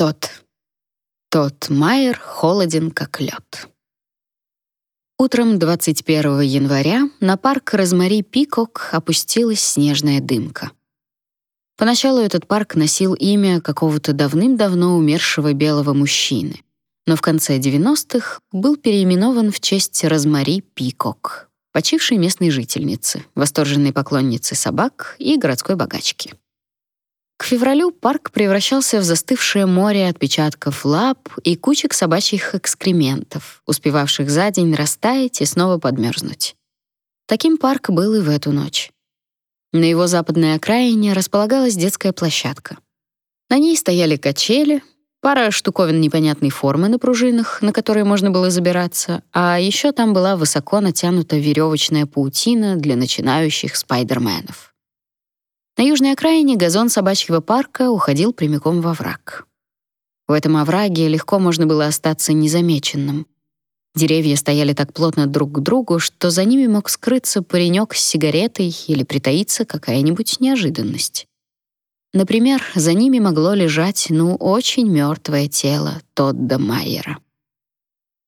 Тот. Тот Майер холоден, как лед. Утром 21 января на парк Розмари Пикок опустилась снежная дымка. Поначалу этот парк носил имя какого-то давным-давно умершего белого мужчины, но в конце 90-х был переименован в честь Розмари Пикок, почившей местной жительницы, восторженной поклонницы собак и городской богачки. К февралю парк превращался в застывшее море отпечатков лап и кучек собачьих экскрементов, успевавших за день растаять и снова подмерзнуть. Таким парк был и в эту ночь. На его западной окраине располагалась детская площадка. На ней стояли качели, пара штуковин непонятной формы на пружинах, на которые можно было забираться, а еще там была высоко натянута веревочная паутина для начинающих спайдерменов. На южной окраине газон собачьего парка уходил прямиком во враг. В этом овраге легко можно было остаться незамеченным. Деревья стояли так плотно друг к другу, что за ними мог скрыться паренек с сигаретой или притаиться какая-нибудь неожиданность. Например, за ними могло лежать, ну, очень мертвое тело Тодда Майера.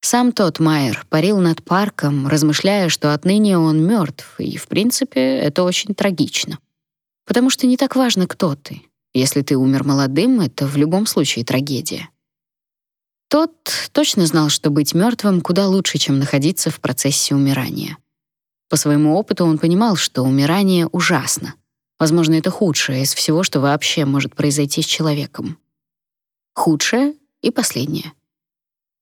Сам тот Майер парил над парком, размышляя, что отныне он мертв, и, в принципе, это очень трагично. Потому что не так важно, кто ты. Если ты умер молодым, это в любом случае трагедия. Тот точно знал, что быть мертвым куда лучше, чем находиться в процессе умирания. По своему опыту он понимал, что умирание ужасно. Возможно, это худшее из всего, что вообще может произойти с человеком. Худшее и последнее.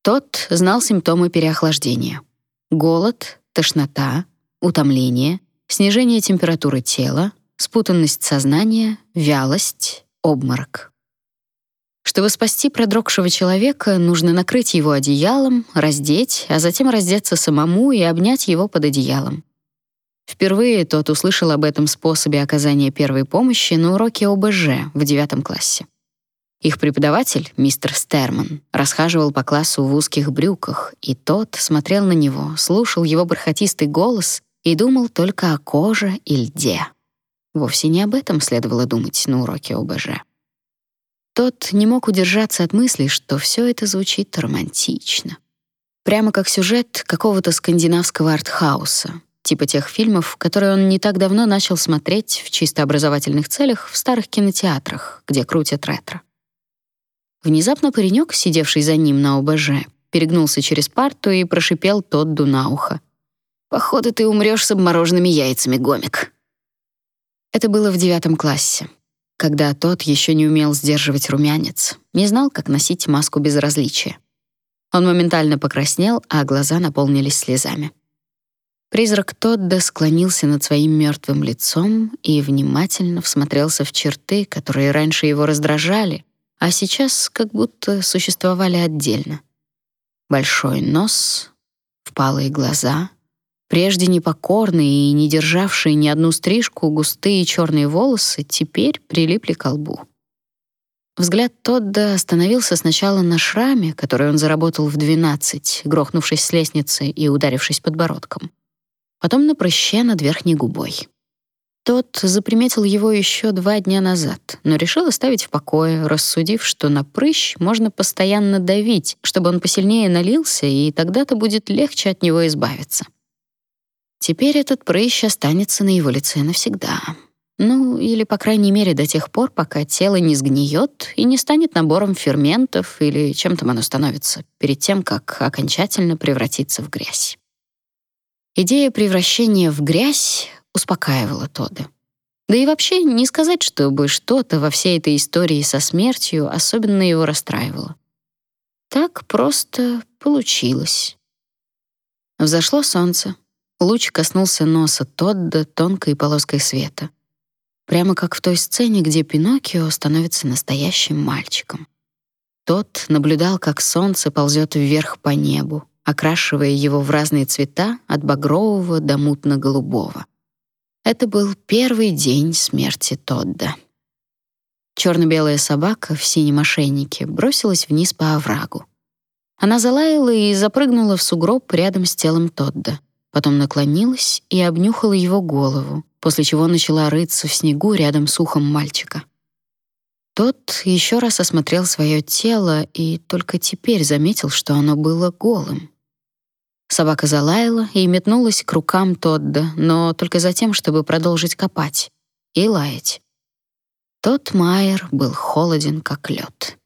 Тот знал симптомы переохлаждения. Голод, тошнота, утомление, снижение температуры тела, спутанность сознания, вялость, обморок. Чтобы спасти продрогшего человека, нужно накрыть его одеялом, раздеть, а затем раздеться самому и обнять его под одеялом. Впервые тот услышал об этом способе оказания первой помощи на уроке ОБЖ в девятом классе. Их преподаватель, мистер Стерман, расхаживал по классу в узких брюках, и тот смотрел на него, слушал его бархатистый голос и думал только о коже и льде. Вовсе не об этом следовало думать на уроке ОБЖ. Тот не мог удержаться от мысли, что все это звучит романтично. Прямо как сюжет какого-то скандинавского артхауса, типа тех фильмов, которые он не так давно начал смотреть в чисто образовательных целях в старых кинотеатрах, где крутят ретро. Внезапно паренек, сидевший за ним на ОБЖ, перегнулся через парту и прошипел Тодду на ухо. «Походу, ты умрёшь с обмороженными яйцами, гомик». Это было в девятом классе, когда тот еще не умел сдерживать румянец, не знал, как носить маску безразличия. Он моментально покраснел, а глаза наполнились слезами. Призрак Тодда склонился над своим мертвым лицом и внимательно всмотрелся в черты, которые раньше его раздражали, а сейчас как будто существовали отдельно. Большой нос, впалые глаза, Прежде непокорные и не державшие ни одну стрижку густые черные волосы теперь прилипли к лбу. Взгляд Тодда остановился сначала на шраме, который он заработал в 12, грохнувшись с лестницы и ударившись подбородком. Потом на прыще над верхней губой. Тот заприметил его еще два дня назад, но решил оставить в покое, рассудив, что на прыщ можно постоянно давить, чтобы он посильнее налился, и тогда-то будет легче от него избавиться. Теперь этот прыщ останется на его лице навсегда. Ну, или, по крайней мере, до тех пор, пока тело не сгниет и не станет набором ферментов или чем там оно становится, перед тем, как окончательно превратиться в грязь. Идея превращения в грязь успокаивала Тодда. Да и вообще не сказать, чтобы что-то во всей этой истории со смертью особенно его расстраивало. Так просто получилось. Взошло солнце, Луч коснулся носа Тодда тонкой полоской света. Прямо как в той сцене, где Пиноккио становится настоящим мальчиком. Тот наблюдал, как солнце ползет вверх по небу, окрашивая его в разные цвета от багрового до мутно-голубого. Это был первый день смерти Тодда. Черно-белая собака в синем ошейнике бросилась вниз по оврагу. Она залаяла и запрыгнула в сугроб рядом с телом Тодда потом наклонилась и обнюхала его голову, после чего начала рыться в снегу рядом с ухом мальчика. Тот еще раз осмотрел свое тело и только теперь заметил, что оно было голым. Собака залаяла и метнулась к рукам Тодда, но только за тем, чтобы продолжить копать и лаять. Тот Майер был холоден, как лед.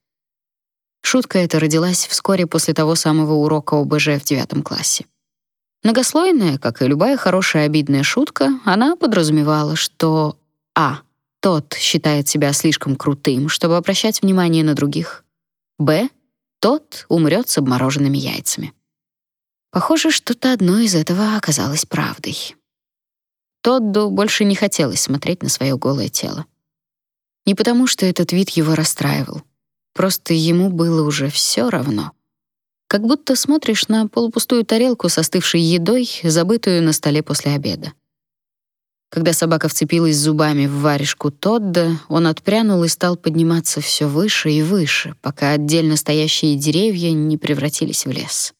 Шутка эта родилась вскоре после того самого урока ОБЖ в девятом классе. Многослойная, как и любая хорошая обидная шутка, она подразумевала, что а. Тот считает себя слишком крутым, чтобы обращать внимание на других. б. Тот умрет с обмороженными яйцами. Похоже, что-то одно из этого оказалось правдой. Тодду больше не хотелось смотреть на свое голое тело. Не потому, что этот вид его расстраивал. Просто ему было уже все равно. Как будто смотришь на полупустую тарелку с остывшей едой, забытую на столе после обеда. Когда собака вцепилась зубами в варежку Тодда, он отпрянул и стал подниматься все выше и выше, пока отдельно стоящие деревья не превратились в лес.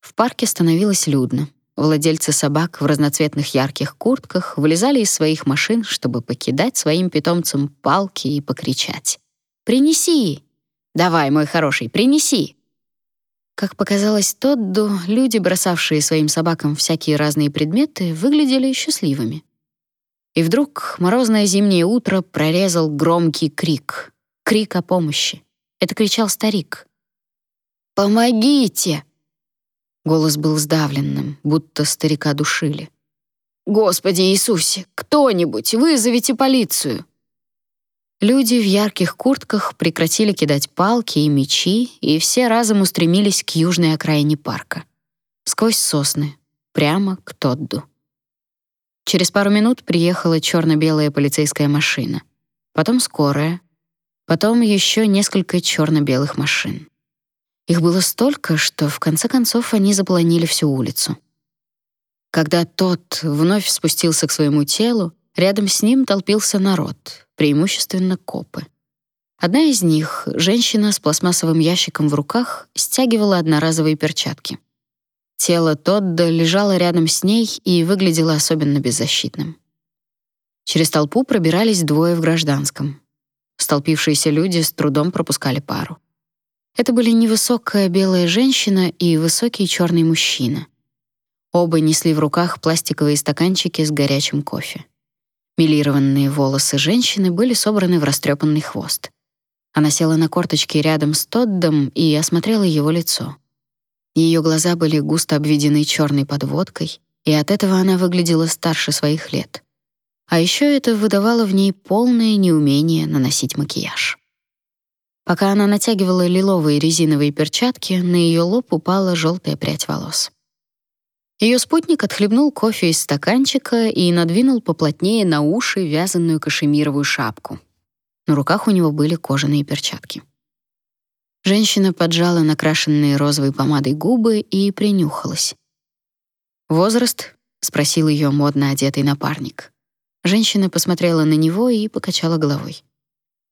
В парке становилось людно. Владельцы собак в разноцветных ярких куртках вылезали из своих машин, чтобы покидать своим питомцам палки и покричать. «Принеси! Давай, мой хороший, принеси!» Как показалось Тодду, люди, бросавшие своим собакам всякие разные предметы, выглядели счастливыми. И вдруг морозное зимнее утро прорезал громкий крик. Крик о помощи. Это кричал старик. «Помогите!» Голос был сдавленным, будто старика душили. «Господи Иисусе, кто-нибудь, вызовите полицию!» Люди в ярких куртках прекратили кидать палки и мечи, и все разом устремились к южной окраине парка. Сквозь сосны, прямо к Тодду. Через пару минут приехала черно белая полицейская машина. Потом скорая. Потом еще несколько черно белых машин. Их было столько, что в конце концов они заполонили всю улицу. Когда тот вновь спустился к своему телу, рядом с ним толпился народ, преимущественно копы. Одна из них, женщина с пластмассовым ящиком в руках, стягивала одноразовые перчатки. Тело Тодда лежало рядом с ней и выглядело особенно беззащитным. Через толпу пробирались двое в гражданском. Столпившиеся люди с трудом пропускали пару. Это были невысокая белая женщина и высокий черный мужчина. Оба несли в руках пластиковые стаканчики с горячим кофе. Милированные волосы женщины были собраны в растрепанный хвост. Она села на корточки рядом с Тоддом и осмотрела его лицо. Ее глаза были густо обведены черной подводкой, и от этого она выглядела старше своих лет. А еще это выдавало в ней полное неумение наносить макияж. Пока она натягивала лиловые резиновые перчатки, на ее лоб упала желтая прядь волос. Ее спутник отхлебнул кофе из стаканчика и надвинул поплотнее на уши вязаную кашемировую шапку. На руках у него были кожаные перчатки. Женщина поджала накрашенные розовой помадой губы и принюхалась. «Возраст?» — спросил ее модно одетый напарник. Женщина посмотрела на него и покачала головой.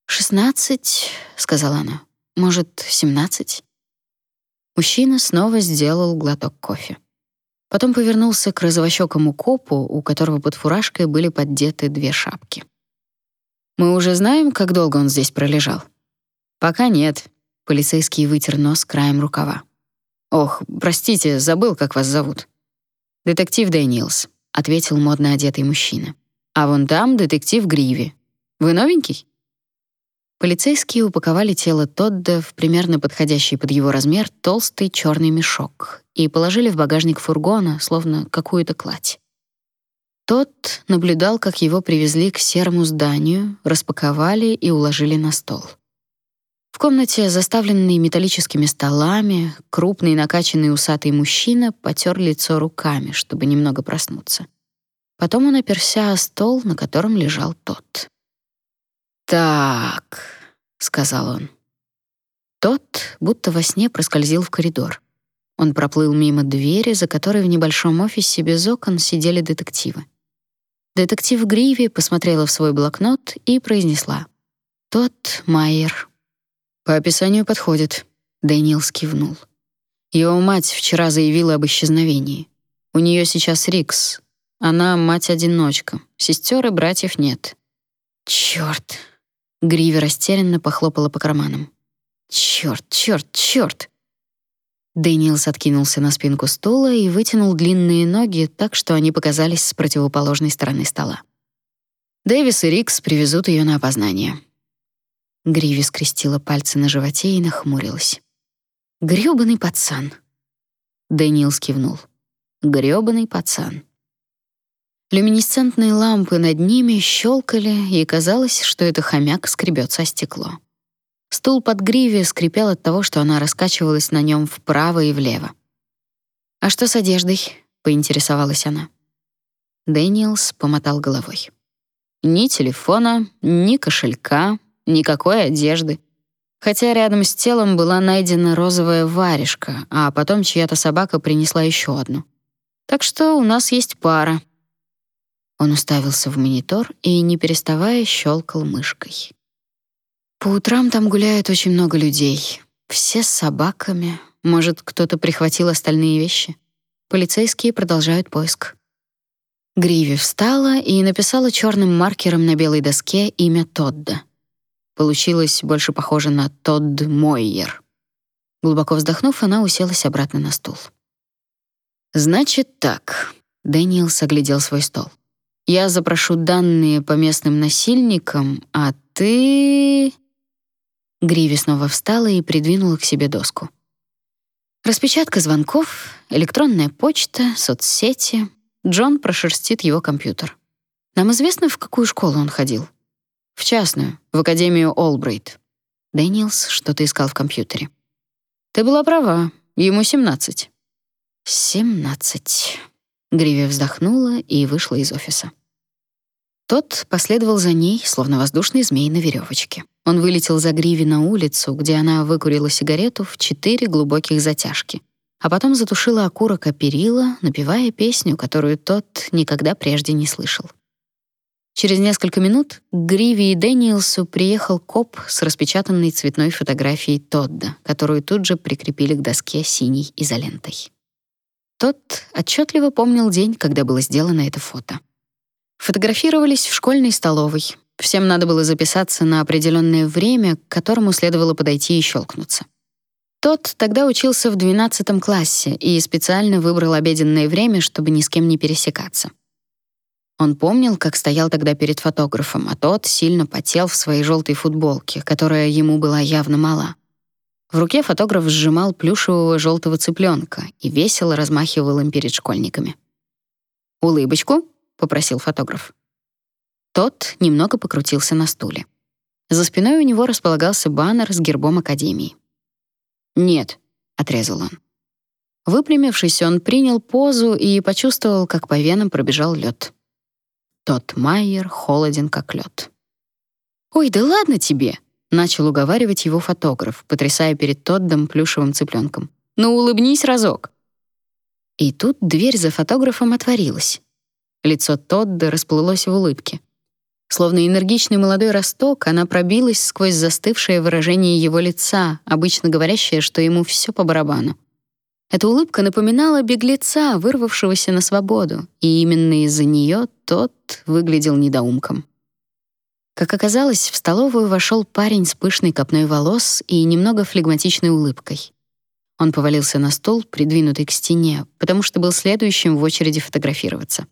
«Шестнадцать», — сказала она. «Может, семнадцать?» Мужчина снова сделал глоток кофе. Потом повернулся к розовощекому копу, у которого под фуражкой были поддеты две шапки. «Мы уже знаем, как долго он здесь пролежал?» «Пока нет», — полицейский вытер нос краем рукава. «Ох, простите, забыл, как вас зовут». «Детектив Дэниелс», — ответил модно одетый мужчина. «А вон там детектив Гриви. Вы новенький?» Полицейские упаковали тело Тодда в примерно подходящий под его размер толстый черный мешок и положили в багажник фургона, словно какую-то кладь. Тот наблюдал, как его привезли к серому зданию, распаковали и уложили на стол. В комнате, заставленной металлическими столами, крупный накачанный усатый мужчина потер лицо руками, чтобы немного проснуться. Потом он оперся о стол, на котором лежал тот. «Так», — сказал он. Тот, будто во сне, проскользил в коридор. Он проплыл мимо двери, за которой в небольшом офисе без окон сидели детективы. Детектив Гриви посмотрела в свой блокнот и произнесла: "Тот Майер". По описанию подходит, Дэниел кивнул. Его мать вчера заявила об исчезновении. У нее сейчас Рикс. Она мать-одиночка. Сестер и братьев нет. Черт, Гриви растерянно похлопала по карманам. Чёрт, чёрт, чёрт! Дэниелс откинулся на спинку стула и вытянул длинные ноги так, что они показались с противоположной стороны стола. Дэвис и Рикс привезут ее на опознание. Гриви скрестила пальцы на животе и нахмурилась. Грёбаный пацан. Дэниелс кивнул. Грёбаный пацан. Люминесцентные лампы над ними щелкали, и казалось, что это хомяк скребется о стекло. Стул под Гриви скрипел от того, что она раскачивалась на нем вправо и влево. «А что с одеждой?» — поинтересовалась она. Дэниелс помотал головой. «Ни телефона, ни кошелька, никакой одежды. Хотя рядом с телом была найдена розовая варежка, а потом чья-то собака принесла еще одну. Так что у нас есть пара». Он уставился в монитор и, не переставая, щелкал мышкой. По утрам там гуляет очень много людей. Все с собаками. Может, кто-то прихватил остальные вещи. Полицейские продолжают поиск. Гриви встала и написала черным маркером на белой доске имя Тодда. Получилось больше похоже на Тодд Мойер. Глубоко вздохнув, она уселась обратно на стул. «Значит так», — Дэниел оглядел свой стол. «Я запрошу данные по местным насильникам, а ты...» Гриви снова встала и придвинула к себе доску. Распечатка звонков, электронная почта, соцсети. Джон прошерстит его компьютер. Нам известно, в какую школу он ходил? В частную, в Академию Олбрейт. Дэниелс что-то искал в компьютере. Ты была права, ему 17. 17. Гриви вздохнула и вышла из офиса. Тот последовал за ней, словно воздушный змей на веревочке. Он вылетел за Гриви на улицу, где она выкурила сигарету в четыре глубоких затяжки, а потом затушила окурок о перила, напевая песню, которую тот никогда прежде не слышал. Через несколько минут к Гриви и Дэниелсу приехал коп с распечатанной цветной фотографией Тодда, которую тут же прикрепили к доске синей изолентой. Тот отчетливо помнил день, когда было сделано это фото. Фотографировались в школьной столовой. Всем надо было записаться на определенное время, к которому следовало подойти и щелкнуться. Тот тогда учился в 12 классе и специально выбрал обеденное время, чтобы ни с кем не пересекаться. Он помнил, как стоял тогда перед фотографом, а тот сильно потел в своей желтой футболке, которая ему была явно мала. В руке фотограф сжимал плюшевого желтого цыпленка и весело размахивал им перед школьниками. «Улыбочку», попросил фотограф. Тот немного покрутился на стуле. За спиной у него располагался баннер с гербом академии. "Нет", отрезал он. Выпрямившись, он принял позу и почувствовал, как по венам пробежал лед. Тот Майер холоден как лед. «Ой, да ладно тебе!» — начал уговаривать его фотограф, потрясая перед Тоддом плюшевым цыпленком. «Ну, улыбнись разок!» И тут дверь за фотографом отворилась. Лицо Тодда расплылось в улыбке. Словно энергичный молодой росток, она пробилась сквозь застывшее выражение его лица, обычно говорящее, что ему все по барабану. Эта улыбка напоминала беглеца, вырвавшегося на свободу, и именно из-за нее тот выглядел недоумком. Как оказалось, в столовую вошел парень с пышной копной волос и немного флегматичной улыбкой. Он повалился на стул, придвинутый к стене, потому что был следующим в очереди фотографироваться.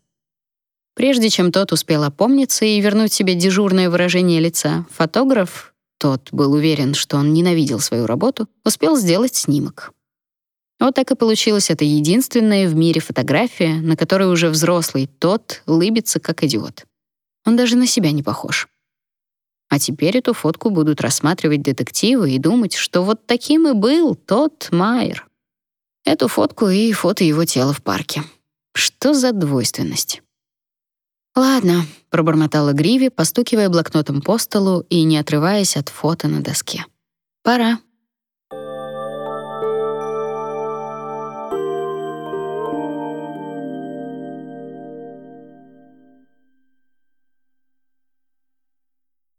Прежде чем тот успел опомниться и вернуть себе дежурное выражение лица, фотограф, тот был уверен, что он ненавидел свою работу, успел сделать снимок. Вот так и получилась эта единственная в мире фотография, на которой уже взрослый тот лыбится как идиот. Он даже на себя не похож. А теперь эту фотку будут рассматривать детективы и думать, что вот таким и был тот Майер. Эту фотку и фото его тела в парке. Что за двойственность? «Ладно», — пробормотала Гриви, постукивая блокнотом по столу и не отрываясь от фото на доске. «Пора».